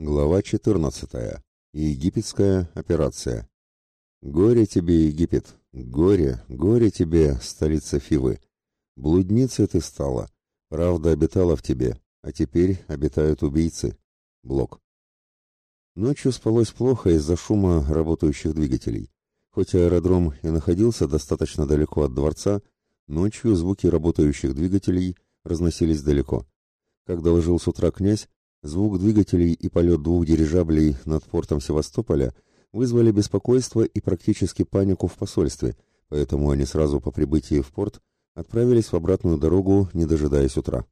Глава 14. Египетская операция. Горе тебе, Египет, горе, горе тебе, столица Фивы. Блудницей ты стала, правда обитала в тебе, а теперь обитают убийцы. Блок. Ночью спалось плохо из-за шума работающих двигателей. Хоть аэродром и находился достаточно далеко от дворца, ночью звуки работающих двигателей разносились далеко. Как доложил с утра князь, Звук двигателей и полет двух дирижаблей над портом Севастополя вызвали беспокойство и практически панику в посольстве, поэтому они сразу по прибытии в порт отправились в обратную дорогу, не дожидаясь утра.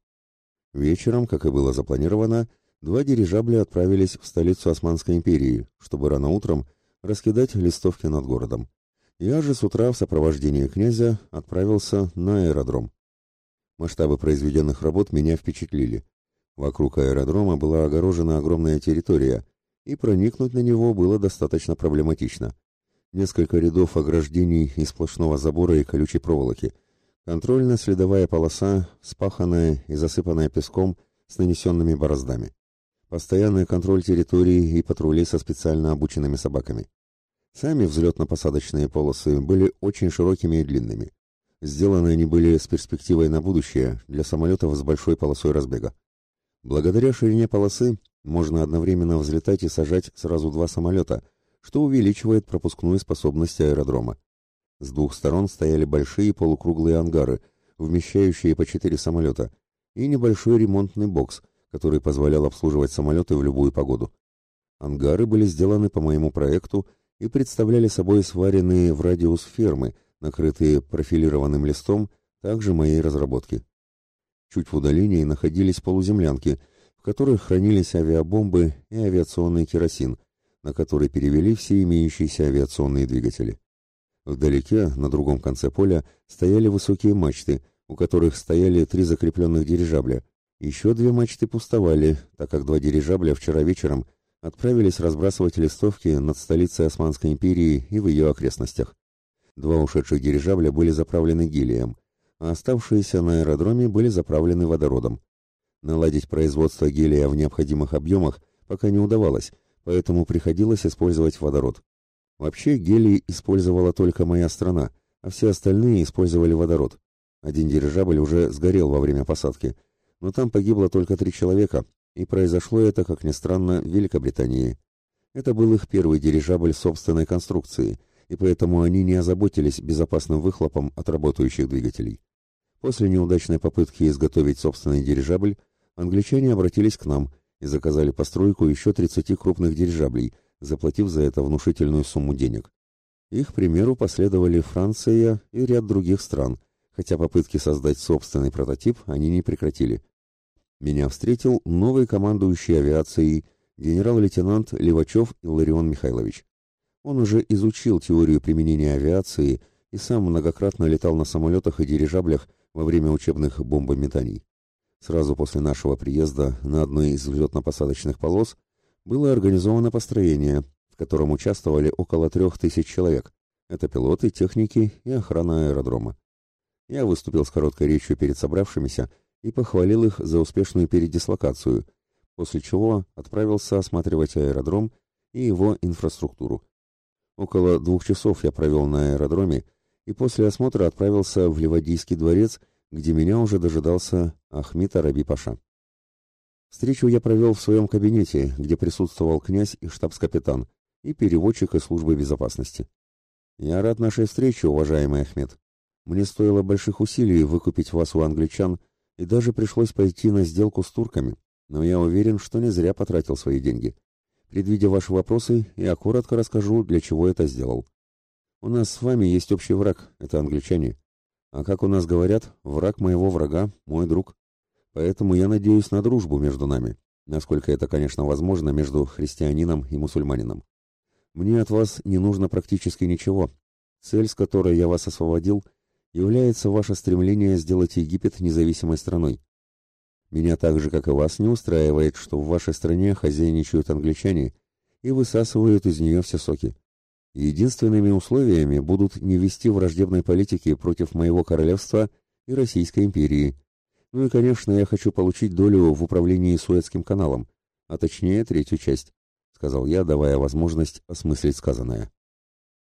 Вечером, как и было запланировано, два дирижабля отправились в столицу Османской империи, чтобы рано утром раскидать листовки над городом. Я же с утра в сопровождении князя отправился на аэродром. Масштабы произведенных работ меня впечатлили. Вокруг аэродрома была огорожена огромная территория, и проникнуть на него было достаточно проблематично. Несколько рядов ограждений из сплошного забора и колючей проволоки, контрольно-следовая полоса, спаханная и засыпанная песком с нанесенными бороздами. Постоянный контроль территории и патрули со специально обученными собаками. Сами взлетно-посадочные полосы были очень широкими и длинными. Сделаны они были с перспективой на будущее для самолетов с большой полосой разбега. Благодаря ширине полосы можно одновременно взлетать и сажать сразу два самолета, что увеличивает пропускную способность аэродрома. С двух сторон стояли большие полукруглые ангары, вмещающие по четыре самолета, и небольшой ремонтный бокс, который позволял обслуживать самолеты в любую погоду. Ангары были сделаны по моему проекту и представляли собой сваренные в радиус фермы, накрытые профилированным листом, также моей разработки. Чуть в удалении находились полуземлянки, в которых хранились авиабомбы и авиационный керосин, на который перевели все имеющиеся авиационные двигатели. Вдалеке, на другом конце поля, стояли высокие мачты, у которых стояли три закрепленных дирижабля. Еще две мачты пустовали, так как два дирижабля вчера вечером отправились разбрасывать листовки над столицей Османской империи и в ее окрестностях. Два ушедших дирижабля были заправлены гелием, а оставшиеся на аэродроме были заправлены водородом. Наладить производство гелия в необходимых объемах пока не удавалось, поэтому приходилось использовать водород. Вообще гелий использовала только моя страна, а все остальные использовали водород. Один дирижабль уже сгорел во время посадки, но там погибло только три человека, и произошло это, как ни странно, в Великобритании. Это был их первый дирижабль собственной конструкции, и поэтому они не озаботились безопасным выхлопом от работающих двигателей. После неудачной попытки изготовить собственный дирижабль, англичане обратились к нам и заказали постройку еще 30 крупных дирижаблей, заплатив за это внушительную сумму денег. Их примеру последовали Франция и ряд других стран, хотя попытки создать собственный прототип они не прекратили. Меня встретил новый командующий авиацией генерал-лейтенант Левачев Илларион Михайлович. Он уже изучил теорию применения авиации и сам многократно летал на самолетах и дирижаблях во время учебных бомбометаний. Сразу после нашего приезда на одной из взлетно-посадочных полос было организовано построение, в котором участвовали около трех тысяч человек. Это пилоты, техники и охрана аэродрома. Я выступил с короткой речью перед собравшимися и похвалил их за успешную передислокацию, после чего отправился осматривать аэродром и его инфраструктуру. Около двух часов я провел на аэродроме и после осмотра отправился в Ливадийский дворец, где меня уже дожидался Ахмит Араби Паша. Встречу я провел в своем кабинете, где присутствовал князь и штабс-капитан, и переводчик из службы безопасности. Я рад нашей встрече, уважаемый Ахмед. Мне стоило больших усилий выкупить вас у англичан, и даже пришлось пойти на сделку с турками, но я уверен, что не зря потратил свои деньги. Предвидя ваши вопросы, я коротко расскажу, для чего это сделал. У нас с вами есть общий враг, это англичане. А как у нас говорят, враг моего врага – мой друг. Поэтому я надеюсь на дружбу между нами, насколько это, конечно, возможно между христианином и мусульманином. Мне от вас не нужно практически ничего. Цель, с которой я вас освободил, является ваше стремление сделать Египет независимой страной. Меня так же, как и вас, не устраивает, что в вашей стране хозяйничают англичане и высасывают из нее все соки. Единственными условиями будут не вести враждебной политики против моего королевства и Российской империи. Ну и, конечно, я хочу получить долю в управлении Суэцким каналом, а точнее третью часть, сказал я, давая возможность осмыслить сказанное.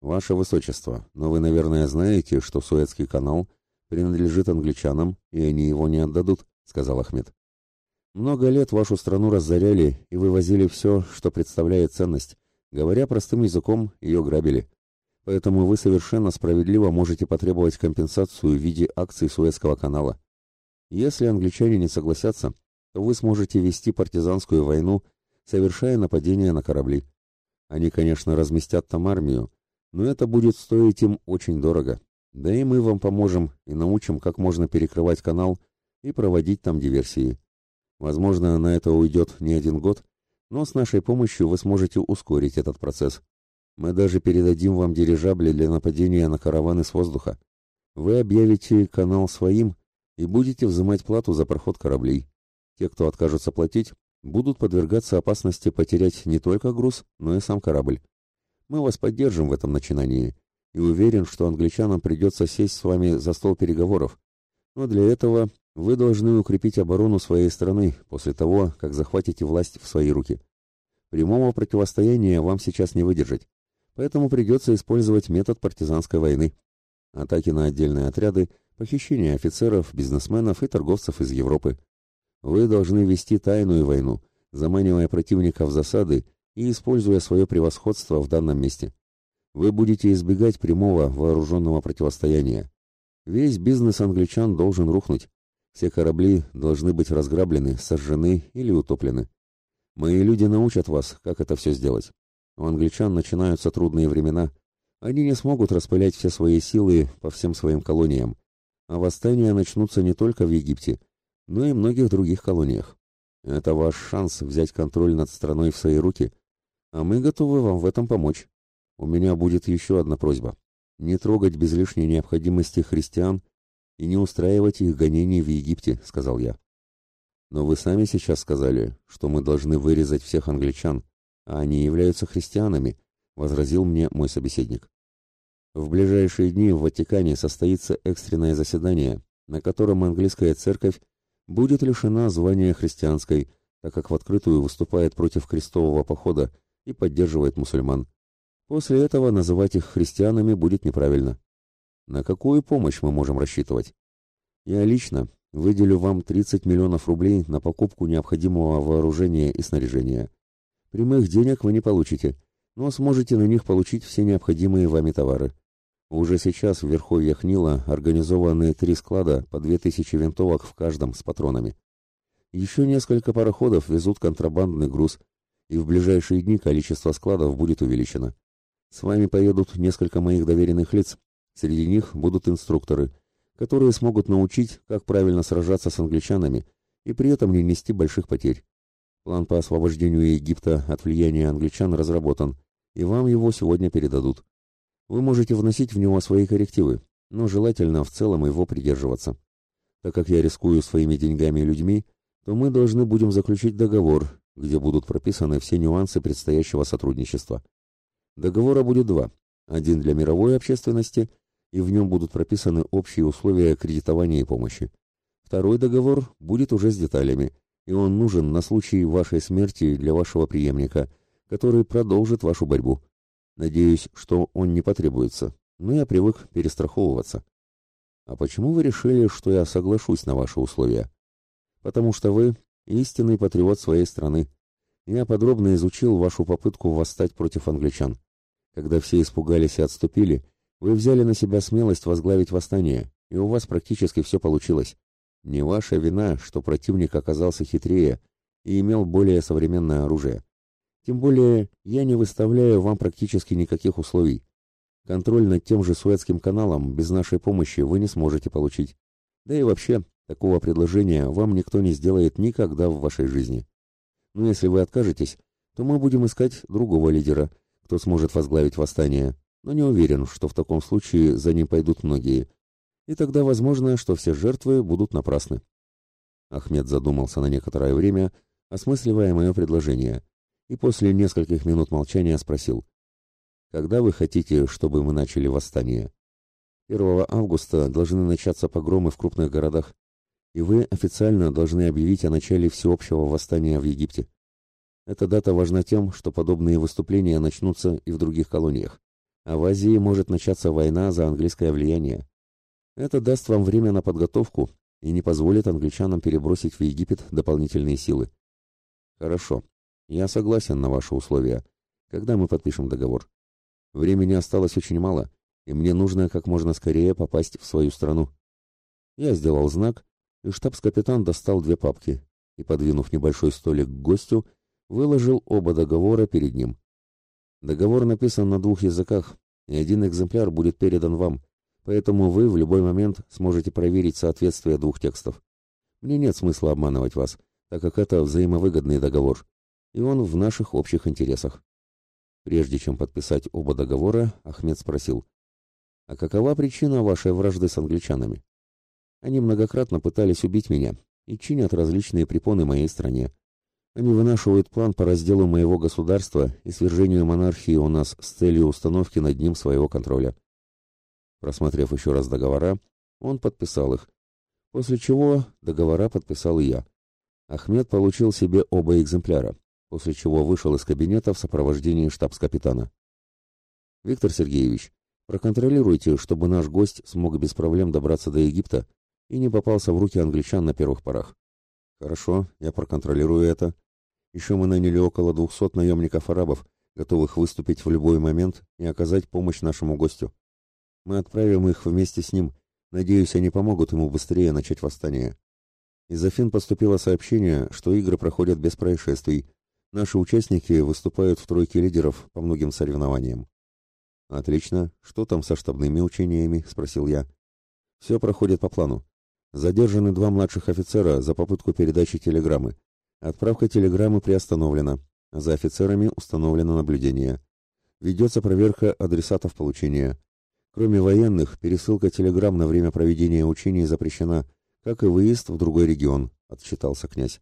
Ваше Высочество, но вы, наверное, знаете, что Суэцкий канал принадлежит англичанам, и они его не отдадут, сказал Ахмед. Много лет вашу страну разоряли и вывозили все, что представляет ценность. Говоря простым языком, ее грабили. Поэтому вы совершенно справедливо можете потребовать компенсацию в виде акций Суэцкого канала. Если англичане не согласятся, то вы сможете вести партизанскую войну, совершая нападения на корабли. Они, конечно, разместят там армию, но это будет стоить им очень дорого. Да и мы вам поможем и научим, как можно перекрывать канал и проводить там диверсии. Возможно, на это уйдет не один год, но с нашей помощью вы сможете ускорить этот процесс. Мы даже передадим вам дирижабли для нападения на караваны с воздуха. Вы объявите канал своим и будете взимать плату за проход кораблей. Те, кто откажутся платить, будут подвергаться опасности потерять не только груз, но и сам корабль. Мы вас поддержим в этом начинании и уверен, что англичанам придется сесть с вами за стол переговоров. Но для этого вы должны укрепить оборону своей страны после того, как захватите власть в свои руки. Прямого противостояния вам сейчас не выдержать, поэтому придется использовать метод партизанской войны. Атаки на отдельные отряды, похищение офицеров, бизнесменов и торговцев из Европы. Вы должны вести тайную войну, заманивая противника в засады и используя свое превосходство в данном месте. Вы будете избегать прямого вооруженного противостояния. Весь бизнес англичан должен рухнуть. Все корабли должны быть разграблены, сожжены или утоплены. Мои люди научат вас, как это все сделать. У англичан начинаются трудные времена. Они не смогут распылять все свои силы по всем своим колониям. А восстания начнутся не только в Египте, но и многих других колониях. Это ваш шанс взять контроль над страной в свои руки а мы готовы вам в этом помочь. У меня будет еще одна просьба. Не трогать без лишней необходимости христиан и не устраивать их гонений в Египте, сказал я. Но вы сами сейчас сказали, что мы должны вырезать всех англичан, а они являются христианами, возразил мне мой собеседник. В ближайшие дни в Ватикане состоится экстренное заседание, на котором английская церковь будет лишена звания христианской, так как в открытую выступает против крестового похода и поддерживает мусульман. После этого называть их христианами будет неправильно. На какую помощь мы можем рассчитывать? Я лично выделю вам 30 миллионов рублей на покупку необходимого вооружения и снаряжения. Прямых денег вы не получите, но сможете на них получить все необходимые вами товары. Уже сейчас в верховьях Нила организованы три склада по 2000 винтовок в каждом с патронами. Еще несколько пароходов везут контрабандный груз – и в ближайшие дни количество складов будет увеличено. С вами поедут несколько моих доверенных лиц. Среди них будут инструкторы, которые смогут научить, как правильно сражаться с англичанами и при этом не нести больших потерь. План по освобождению Египта от влияния англичан разработан, и вам его сегодня передадут. Вы можете вносить в него свои коррективы, но желательно в целом его придерживаться. Так как я рискую своими деньгами и людьми, то мы должны будем заключить договор, где будут прописаны все нюансы предстоящего сотрудничества. Договора будет два. Один для мировой общественности, и в нем будут прописаны общие условия кредитования и помощи. Второй договор будет уже с деталями, и он нужен на случай вашей смерти для вашего преемника, который продолжит вашу борьбу. Надеюсь, что он не потребуется, но я привык перестраховываться. А почему вы решили, что я соглашусь на ваши условия? Потому что вы истинный патриот своей страны. Я подробно изучил вашу попытку восстать против англичан. Когда все испугались и отступили, вы взяли на себя смелость возглавить восстание, и у вас практически все получилось. Не ваша вина, что противник оказался хитрее и имел более современное оружие. Тем более, я не выставляю вам практически никаких условий. Контроль над тем же Суэцким каналом без нашей помощи вы не сможете получить. Да и вообще, Такого предложения вам никто не сделает никогда в вашей жизни. Но если вы откажетесь, то мы будем искать другого лидера, кто сможет возглавить восстание, но не уверен, что в таком случае за ним пойдут многие. И тогда возможно, что все жертвы будут напрасны. Ахмед задумался на некоторое время, осмысливая мое предложение, и после нескольких минут молчания спросил, «Когда вы хотите, чтобы мы начали восстание?» 1 августа должны начаться погромы в крупных городах и вы официально должны объявить о начале всеобщего восстания в Египте. Эта дата важна тем, что подобные выступления начнутся и в других колониях, а в Азии может начаться война за английское влияние. Это даст вам время на подготовку и не позволит англичанам перебросить в Египет дополнительные силы. Хорошо, я согласен на ваши условия. Когда мы подпишем договор? Времени осталось очень мало, и мне нужно как можно скорее попасть в свою страну. Я сделал знак, и штабс-капитан достал две папки и, подвинув небольшой столик к гостю, выложил оба договора перед ним. Договор написан на двух языках, и один экземпляр будет передан вам, поэтому вы в любой момент сможете проверить соответствие двух текстов. Мне нет смысла обманывать вас, так как это взаимовыгодный договор, и он в наших общих интересах. Прежде чем подписать оба договора, Ахмед спросил, «А какова причина вашей вражды с англичанами? Они многократно пытались убить меня и чинят различные препоны моей стране. Они вынашивают план по разделу моего государства и свержению монархии у нас с целью установки над ним своего контроля. Просмотрев еще раз договора, он подписал их, после чего договора подписал и я. Ахмед получил себе оба экземпляра, после чего вышел из кабинета в сопровождении штабс-капитана. «Виктор Сергеевич, проконтролируйте, чтобы наш гость смог без проблем добраться до Египта и не попался в руки англичан на первых порах». «Хорошо, я проконтролирую это», еще мы наняли около двухсот наемников-арабов, готовых выступить в любой момент и оказать помощь нашему гостю. Мы отправим их вместе с ним. Надеюсь, они помогут ему быстрее начать восстание. Из Афин поступило сообщение, что игры проходят без происшествий. Наши участники выступают в тройке лидеров по многим соревнованиям. «Отлично. Что там со штабными учениями?» – спросил я. «Все проходит по плану. Задержаны два младших офицера за попытку передачи телеграммы. Отправка телеграммы приостановлена. За офицерами установлено наблюдение. Ведется проверка адресатов получения. Кроме военных, пересылка телеграмм на время проведения учений запрещена, как и выезд в другой регион, отчитался князь.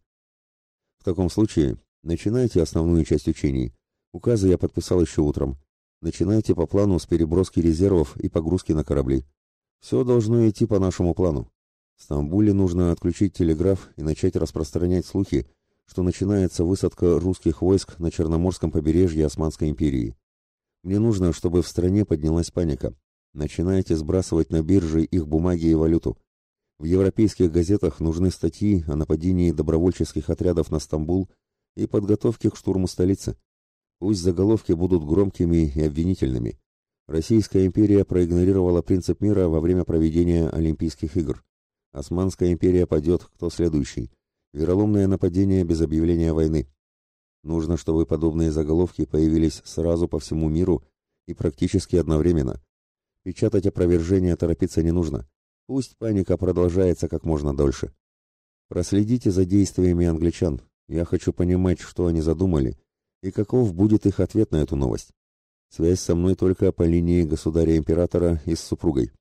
В таком случае, начинайте основную часть учений. Указы я подписал еще утром. Начинайте по плану с переброски резервов и погрузки на корабли. Все должно идти по нашему плану. В Стамбуле нужно отключить телеграф и начать распространять слухи, что начинается высадка русских войск на Черноморском побережье Османской империи. Мне нужно, чтобы в стране поднялась паника. Начинайте сбрасывать на биржи их бумаги и валюту. В европейских газетах нужны статьи о нападении добровольческих отрядов на Стамбул и подготовке к штурму столицы. Пусть заголовки будут громкими и обвинительными. Российская империя проигнорировала принцип мира во время проведения Олимпийских игр. Османская империя падет, кто следующий? Вероломное нападение без объявления войны. Нужно, чтобы подобные заголовки появились сразу по всему миру и практически одновременно. Печатать опровержение торопиться не нужно. Пусть паника продолжается как можно дольше. Проследите за действиями англичан. Я хочу понимать, что они задумали, и каков будет их ответ на эту новость. Связь со мной только по линии государя-императора и с супругой.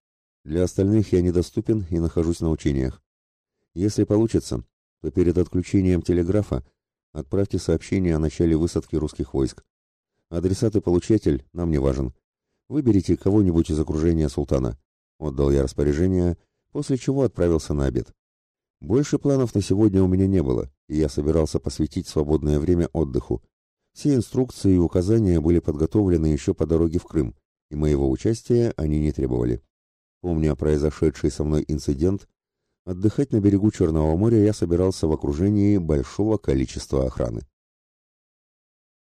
Для остальных я недоступен и нахожусь на учениях. Если получится, то перед отключением телеграфа отправьте сообщение о начале высадки русских войск. Адресат и получатель нам не важен. Выберите кого-нибудь из окружения султана. Отдал я распоряжение, после чего отправился на обед. Больше планов на сегодня у меня не было, и я собирался посвятить свободное время отдыху. Все инструкции и указания были подготовлены еще по дороге в Крым, и моего участия они не требовали. Помня произошедший со мной инцидент, Отдыхать на берегу Черного моря я собирался в окружении большого количества охраны.